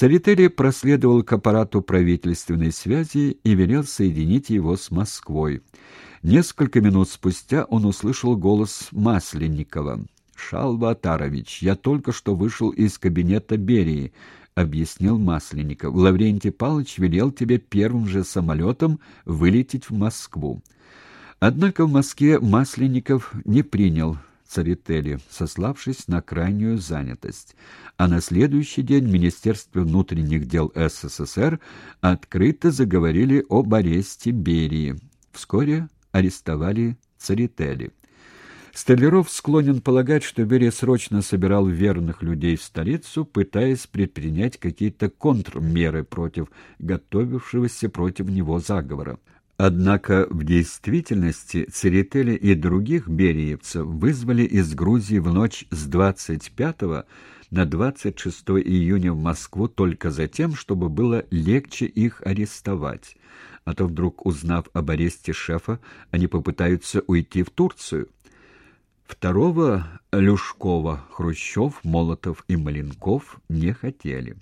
Царители проследовал к аппарату правительственной связи и велел соединить его с Москвой. Несколько минут спустя он услышал голос Масленникова. «Шалва Атарович, я только что вышел из кабинета Берии», — объяснил Масленников. «Лаврентий Павлович велел тебе первым же самолетом вылететь в Москву». Однако в Москве Масленников не принял Царители, сославшись на крайнюю занятость. А на следующий день в Министерстве внутренних дел СССР открыто заговорили об аресте Берии. Вскоре арестовали Царители. Столяров склонен полагать, что Берия срочно собирал верных людей в столицу, пытаясь предпринять какие-то контрмеры против готовившегося против него заговора. Однако в действительности Церетели и других бериевцев вызвали из Грузии в ночь с 25 на 26 июня в Москву только за тем, чтобы было легче их арестовать. А то вдруг, узнав об аресте шефа, они попытаются уйти в Турцию. Второго Люшкова Хрущев, Молотов и Маленков не хотели.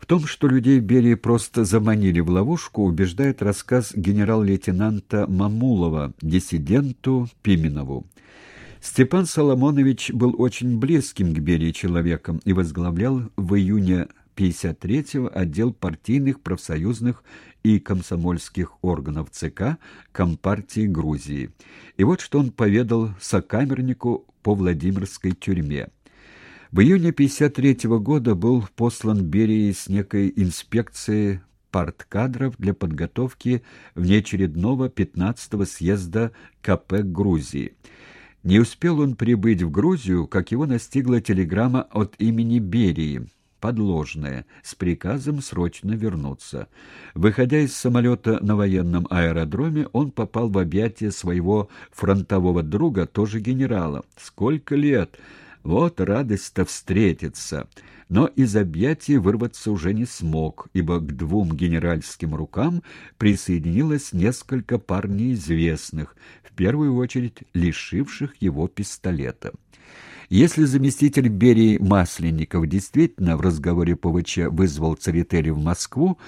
В том, что людей Берии просто заманили в ловушку, убеждает рассказ генерал-лейтенанта Мамулова, диссиденту Пименову. Степан Соломонович был очень близким к Берии человеком и возглавлял в июне 53-го отдел партийных, профсоюзных и комсомольских органов ЦК Компартии Грузии. И вот что он поведал сокамернику по Владимирской тюрьме. В июне 1953 года был послан Берии с некой инспекцией парткадров для подготовки внеочередного 15-го съезда КП Грузии. Не успел он прибыть в Грузию, как его настигла телеграмма от имени Берии, подложная, с приказом срочно вернуться. Выходя из самолета на военном аэродроме, он попал в объятия своего фронтового друга, тоже генерала. «Сколько лет!» Вот радость-то встретиться. Но из объятий вырваться уже не смог, ибо к двум генеральским рукам присоединилось несколько пар неизвестных, в первую очередь лишивших его пистолета. Если заместитель Берии Масленников действительно в разговоре ПВЧ вызвал Церетели в Москву,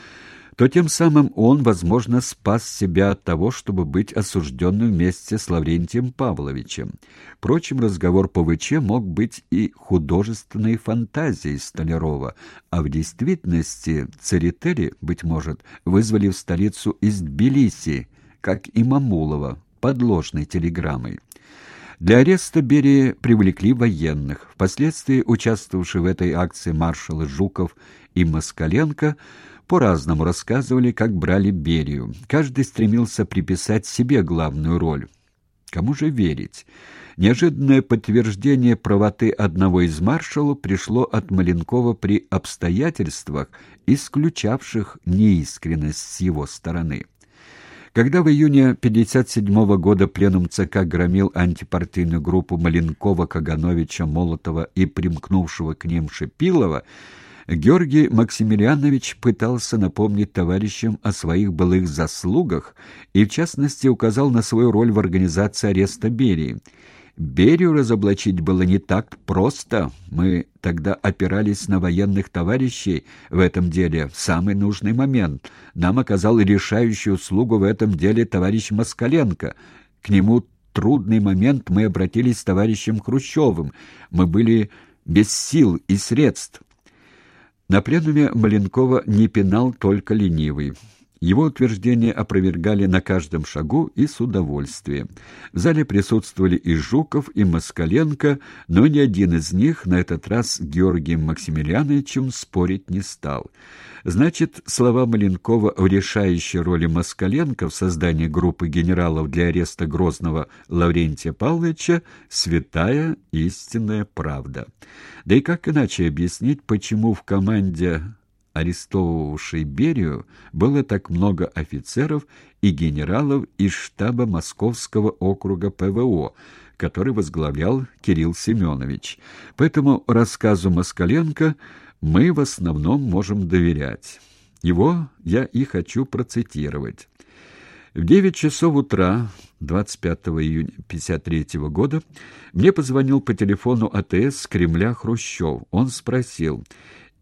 то тем самым он, возможно, спас себя от того, чтобы быть осужденным вместе с Лаврентием Павловичем. Впрочем, разговор по ВЧ мог быть и художественной фантазией Столярова, а в действительности Церетели, быть может, вызвали в столицу из Тбилиси, как и Мамулова, подложной телеграммой. Для ареста Берии привлекли военных. Впоследствии участвовавшие в этой акции маршалы Жуков и Москаленко – по-разному рассказывали, как брали Берию. Каждый стремился приписать себе главную роль. Кому же верить? Неожиданное подтверждение правоты одного из маршалов пришло от Маленкова при обстоятельствах, исключавших неискренность с его стороны. Когда в июне 1957 года пленум ЦК громил антипартийную группу Маленкова, Кагановича, Молотова и примкнувшего к ним Шепилова, Георгий Максимилианович пытался напомнить товарищам о своих былых заслугах и, в частности, указал на свою роль в организации ареста Берии. Берию разоблачить было не так просто. Мы тогда опирались на военных товарищей в этом деле в самый нужный момент. Нам оказал решающую услугу в этом деле товарищ Москаленко. К нему трудный момент мы обратились с товарищем Хрущевым. Мы были без сил и средств. На пленуме Маленкова не пинал только ленивый. Его утверждения опровергали на каждом шагу и с удовольствием. В зале присутствовали и Жуков, и Москаленко, но ни один из них на этот раз Георгием Максимилиановичем спорить не стал. Значит, слова Маленкова о решающей роли Москаленко в создании группы генералов для ареста Грозного Лаврентия Павловича — святая истинная правда. Да и как иначе объяснить, почему в команде арестовывавшей Берию, было так много офицеров и генералов из штаба Московского округа ПВО, который возглавлял Кирилл Семенович. Поэтому рассказу Москаленко мы в основном можем доверять. Его я и хочу процитировать. В 9 часов утра 25 июня 1953 года мне позвонил по телефону АТС Кремля Хрущев. Он спросил,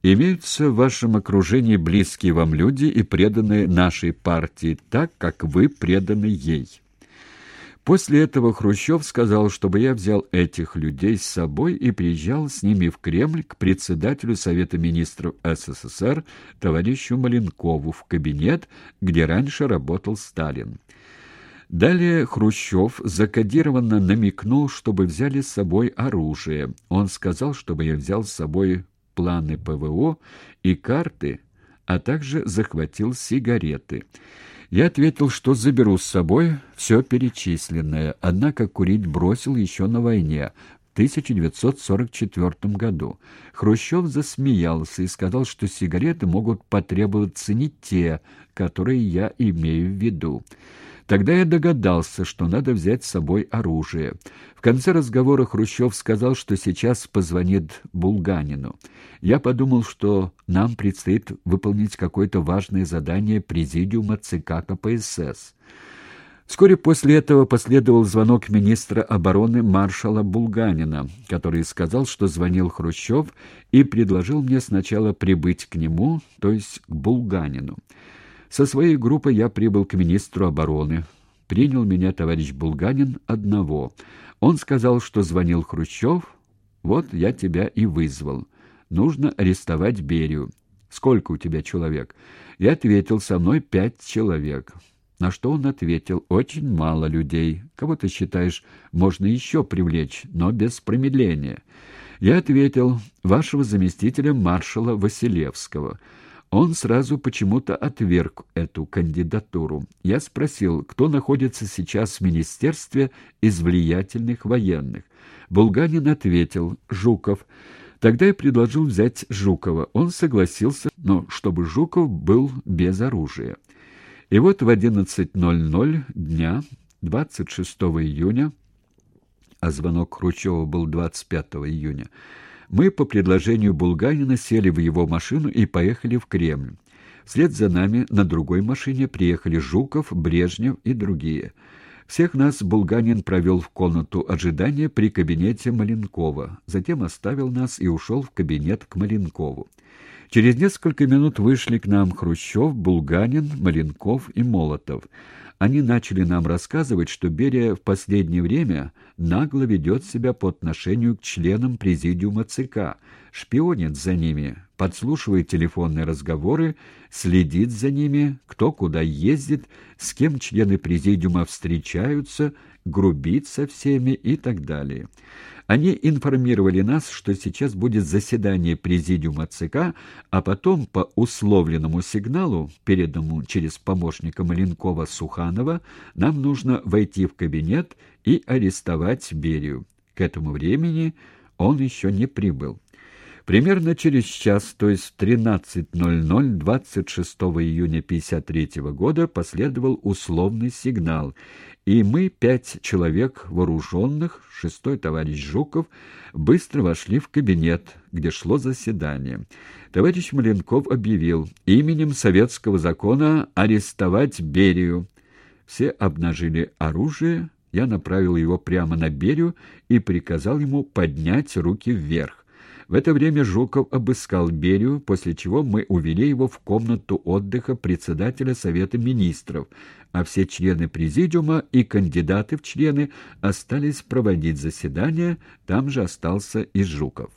Имеются в вашем окружении близкие вам люди и преданные нашей партии, так, как вы преданы ей. После этого Хрущев сказал, чтобы я взял этих людей с собой и приезжал с ними в Кремль к председателю Совета министров СССР товарищу Маленкову в кабинет, где раньше работал Сталин. Далее Хрущев закодированно намекнул, чтобы взяли с собой оружие. Он сказал, чтобы я взял с собой планы ПВО и карты, а также захватил сигареты. Я ответил, что заберу с собой все перечисленное, однако курить бросил еще на войне, в 1944 году. Хрущев засмеялся и сказал, что сигареты могут потребоваться не те, которые я имею в виду. Тогда я догадался, что надо взять с собой оружие. В конце разговора Хрущев сказал, что сейчас позвонит Булганину. Я подумал, что нам предстоит выполнить какое-то важное задание президиума ЦК КПСС. Вскоре после этого последовал звонок министра обороны маршала Булганина, который сказал, что звонил Хрущев и предложил мне сначала прибыть к нему, то есть к Булганину. Со своей группой я прибыл к министру обороны. Принял меня товарищ Булганин одного. Он сказал, что звонил Хрущев. Вот я тебя и вызвал. Нужно арестовать Берию. Сколько у тебя человек? Я ответил, со мной пять человек. На что он ответил, очень мало людей. Кого ты считаешь, можно еще привлечь, но без промедления. Я ответил, вашего заместителя маршала Василевского. Он сразу почему-то отверг эту кандидатуру. Я спросил, кто находится сейчас в министерстве из влиятельных военных. Булганин ответил «Жуков». Тогда я предложил взять Жукова. Он согласился, но чтобы Жуков был без оружия. И вот в 11.00 дня 26 июня, а звонок Хрущева был 25 июня, мы по предложению Булганина сели в его машину и поехали в Кремль. Вслед за нами на другой машине приехали Жуков, Брежнев и другие. Всех нас Булганин провел в комнату ожидания при кабинете Маленкова, затем оставил нас и ушел в кабинет к Маленкову. Через несколько минут вышли к нам Хрущев, Булганин, Маленков и Молотов. Они начали нам рассказывать, что Берия в последнее время нагло ведет себя по отношению к членам президиума ЦК, шпионит за ними, подслушивает телефонные разговоры, следит за ними, кто куда ездит, с кем члены президиума встречаются, грубит со всеми и так далее. Они информировали нас, что сейчас будет заседание президиума ЦК, а потом по условленному сигналу, переданному через помощника Маленкова Суханова, нам нужно войти в кабинет и арестовать Берию. К этому времени он еще не прибыл. Примерно через час, то есть в 13.00 26 июня 1953 года, последовал условный сигнал, и мы, пять человек вооруженных, шестой товарищ Жуков, быстро вошли в кабинет, где шло заседание. Товарищ Маленков объявил именем советского закона арестовать Берию. Все обнажили оружие, я направил его прямо на Берию и приказал ему поднять руки вверх. В это время Жуков обыскал Берию, после чего мы увели его в комнату отдыха председателя Совета Министров, а все члены Президиума и кандидаты в члены остались проводить заседание, там же остался и Жуков.